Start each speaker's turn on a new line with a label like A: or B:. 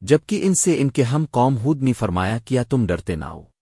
A: جبکہ ان سے ان کے ہم قوم ہود نے فرمایا کیا تم ڈرتے نہ ہو۔